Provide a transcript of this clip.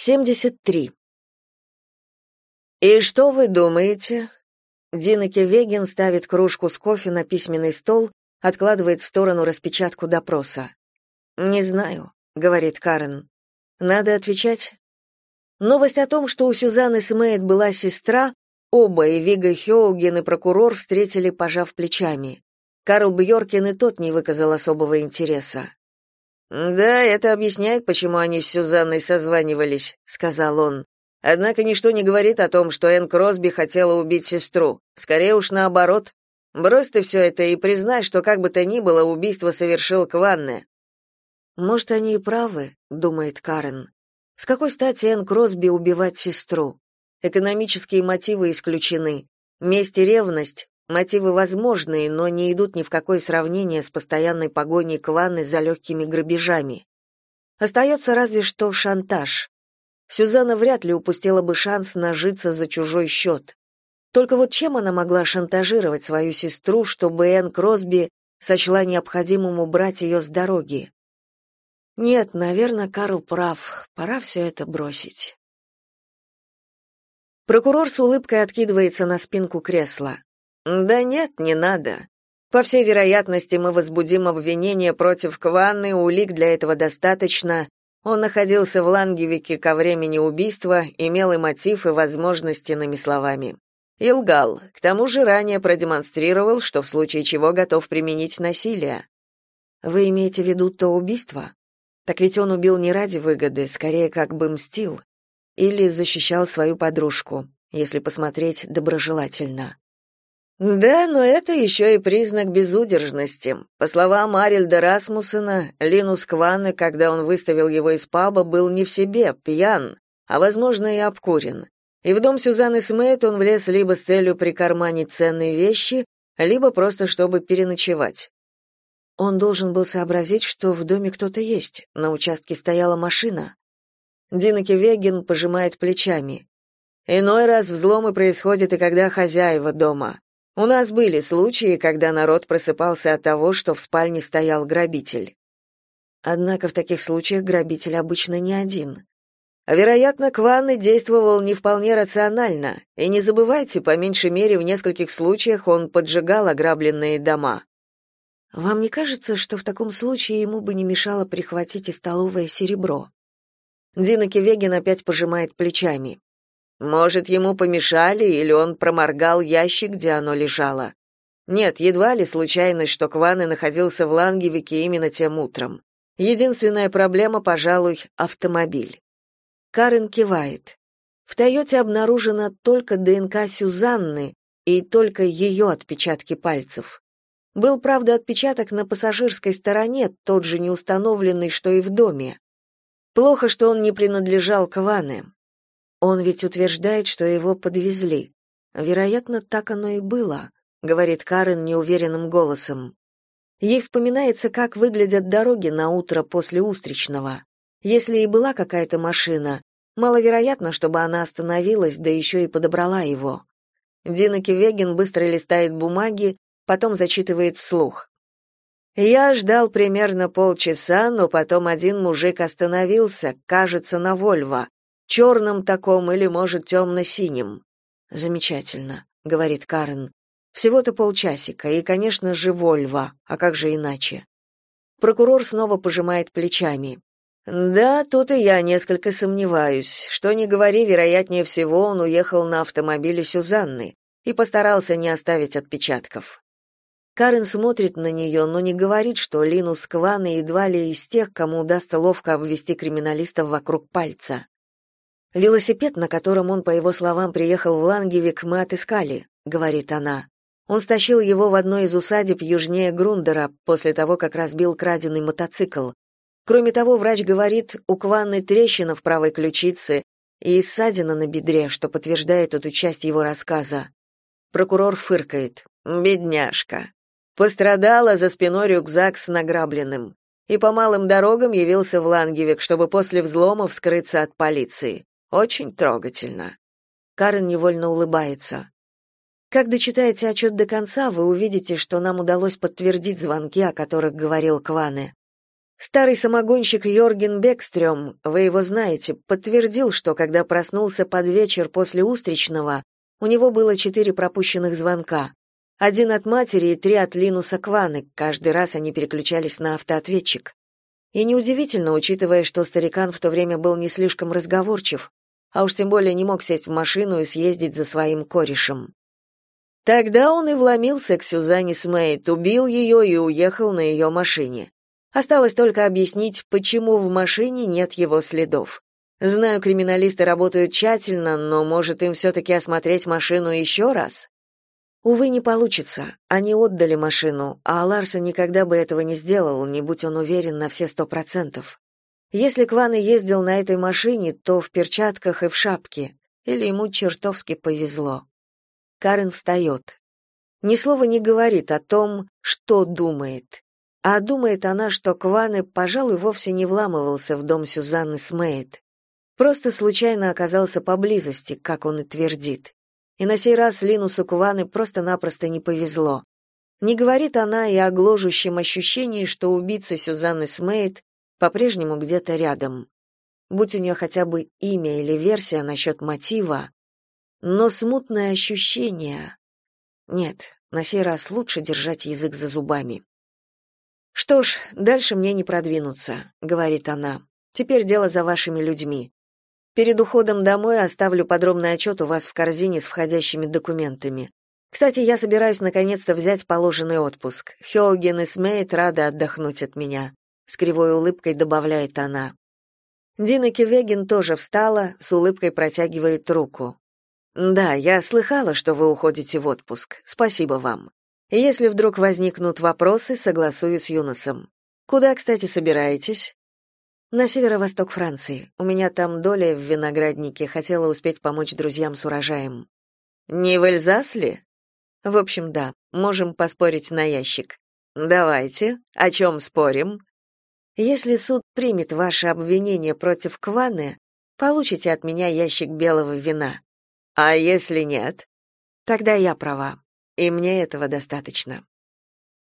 73. «И что вы думаете?» Динаке Вегин ставит кружку с кофе на письменный стол, откладывает в сторону распечатку допроса. «Не знаю», — говорит Карен. «Надо отвечать». Новость о том, что у Сюзанны Смейт была сестра, оба, и Вига Хеоген, и прокурор, встретили, пожав плечами. Карл Бьоркин и тот не выказал особого интереса. «Да, это объясняет, почему они с Сюзанной созванивались», — сказал он. «Однако ничто не говорит о том, что Энн Кросби хотела убить сестру. Скорее уж наоборот. Брось ты все это и признай, что как бы то ни было, убийство совершил Кванне». «Может, они и правы», — думает Карен. «С какой стати Энн Кросби убивать сестру? Экономические мотивы исключены. Месть и ревность Мотивы возможные, но не идут ни в какое сравнение с постоянной погоней Кванны за легкими грабежами. Остается разве что шантаж. Сюзанна вряд ли упустила бы шанс нажиться за чужой счет. Только вот чем она могла шантажировать свою сестру, чтобы Энн Кросби сочла необходимым убрать ее с дороги? Нет, наверное, Карл прав. Пора все это бросить. Прокурор с улыбкой откидывается на спинку кресла. Да нет, не надо. По всей вероятности, мы возбудим обвинение против Кванны, улик для этого достаточно. Он находился в Лангевике ко времени убийства, имел и мотив, и возможности, иными словами. И лгал. К тому же ранее продемонстрировал, что в случае чего готов применить насилие. Вы имеете в виду то убийство? Так ведь он убил не ради выгоды, скорее как бы мстил. Или защищал свою подружку, если посмотреть доброжелательно. Да, но это еще и признак безудержности. По словам Арильда Расмуссена, Линус Кванне, когда он выставил его из паба, был не в себе, пьян, а, возможно, и обкурен. И в дом Сюзанны Смейт он влез либо с целью прикарманить ценные вещи, либо просто чтобы переночевать. Он должен был сообразить, что в доме кто-то есть, на участке стояла машина. Динаки Вегин пожимает плечами. Иной раз взломы происходят и когда хозяева дома. У нас были случаи, когда народ просыпался от того, что в спальне стоял грабитель. Однако в таких случаях грабитель обычно не один. Вероятно, Кванны действовал не вполне рационально, и не забывайте, по меньшей мере, в нескольких случаях он поджигал ограбленные дома. Вам не кажется, что в таком случае ему бы не мешало прихватить и столовое серебро? Дина Кевегин опять пожимает плечами. Может, ему помешали или он проморгал ящик, где оно лежало. Нет, едва ли случайность, что Кваны находился в Лангевике именно тем утром. Единственная проблема, пожалуй, автомобиль. Карен кивает. В Тойоте обнаружена только ДНК Сюзанны и только ее отпечатки пальцев. Был, правда, отпечаток на пассажирской стороне, тот же неустановленный, что и в доме. Плохо, что он не принадлежал Кване. Он ведь утверждает, что его подвезли. Вероятно, так оно и было, говорит Карен неуверенным голосом. Ей вспоминается, как выглядят дороги на утро после Устричного. Если и была какая-то машина, маловероятно, чтобы она остановилась, да еще и подобрала его. Дина Кивегин быстро листает бумаги, потом зачитывает вслух. Я ждал примерно полчаса, но потом один мужик остановился, кажется, на Вольво черном таком или, может, темно-синим. Замечательно, говорит Карен. Всего-то полчасика, и, конечно же, Вольва, а как же иначе? Прокурор снова пожимает плечами. Да, тут и я несколько сомневаюсь. Что ни говори, вероятнее всего, он уехал на автомобиле Сюзанны и постарался не оставить отпечатков. Карен смотрит на нее, но не говорит, что Линус Кваны едва ли из тех, кому удастся ловко обвести криминалистов вокруг пальца. Велосипед, на котором он, по его словам, приехал в Лангевик, мы отыскали, говорит она. Он стащил его в одной из усадеб южнее Грундера после того, как разбил краденый мотоцикл. Кроме того, врач говорит, у Кванны трещина в правой ключице и ссадина на бедре, что подтверждает эту часть его рассказа. Прокурор фыркает. Бедняжка. Пострадала за спиной рюкзак с награбленным. И по малым дорогам явился в Лангевик, чтобы после взлома вскрыться от полиции. Очень трогательно. Карен невольно улыбается. Как дочитаете отчет до конца, вы увидите, что нам удалось подтвердить звонки, о которых говорил Кване. Старый самогонщик Йорген Бекстрём, вы его знаете, подтвердил, что когда проснулся под вечер после устричного, у него было четыре пропущенных звонка. Один от матери и три от Линуса Кваны, каждый раз они переключались на автоответчик. И неудивительно, учитывая, что старикан в то время был не слишком разговорчив, а уж тем более не мог сесть в машину и съездить за своим корешем. Тогда он и вломился к Сюзанне Смейт, убил ее и уехал на ее машине. Осталось только объяснить, почему в машине нет его следов. Знаю, криминалисты работают тщательно, но может им все-таки осмотреть машину еще раз? Увы, не получится. Они отдали машину, а Ларсон никогда бы этого не сделал, не будь он уверен на все сто процентов. Если Кван и ездил на этой машине, то в перчатках и в шапке, или ему чертовски повезло. Карен встает. Ни слова не говорит о том, что думает. А думает она, что Кваны, пожалуй, вовсе не вламывался в дом Сюзанны Смейт. Просто случайно оказался поблизости, как он и твердит. И на сей раз Линусу Кваны просто-напросто не повезло. Не говорит она и о гложущем ощущении, что убийца Сюзанны Смейт по-прежнему где-то рядом. Будь у нее хотя бы имя или версия насчет мотива, но смутное ощущение... Нет, на сей раз лучше держать язык за зубами. Что ж, дальше мне не продвинуться, говорит она. Теперь дело за вашими людьми. Перед уходом домой оставлю подробный отчет у вас в корзине с входящими документами. Кстати, я собираюсь наконец-то взять положенный отпуск. Хёген и Смейт рады отдохнуть от меня, с кривой улыбкой добавляет она. Дина Кивегин тоже встала, с улыбкой протягивает руку. Да, я слыхала, что вы уходите в отпуск. Спасибо вам. Если вдруг возникнут вопросы, согласую с Юносом. Куда, кстати, собираетесь? На северо-восток Франции. У меня там доля в винограднике, хотела успеть помочь друзьям с урожаем. Не в Эльзас ли? В общем, да, можем поспорить на ящик. Давайте. О чем спорим? Если суд примет ваше обвинение против Кваны, получите от меня ящик белого вина. А если нет? Тогда я права и мне этого достаточно.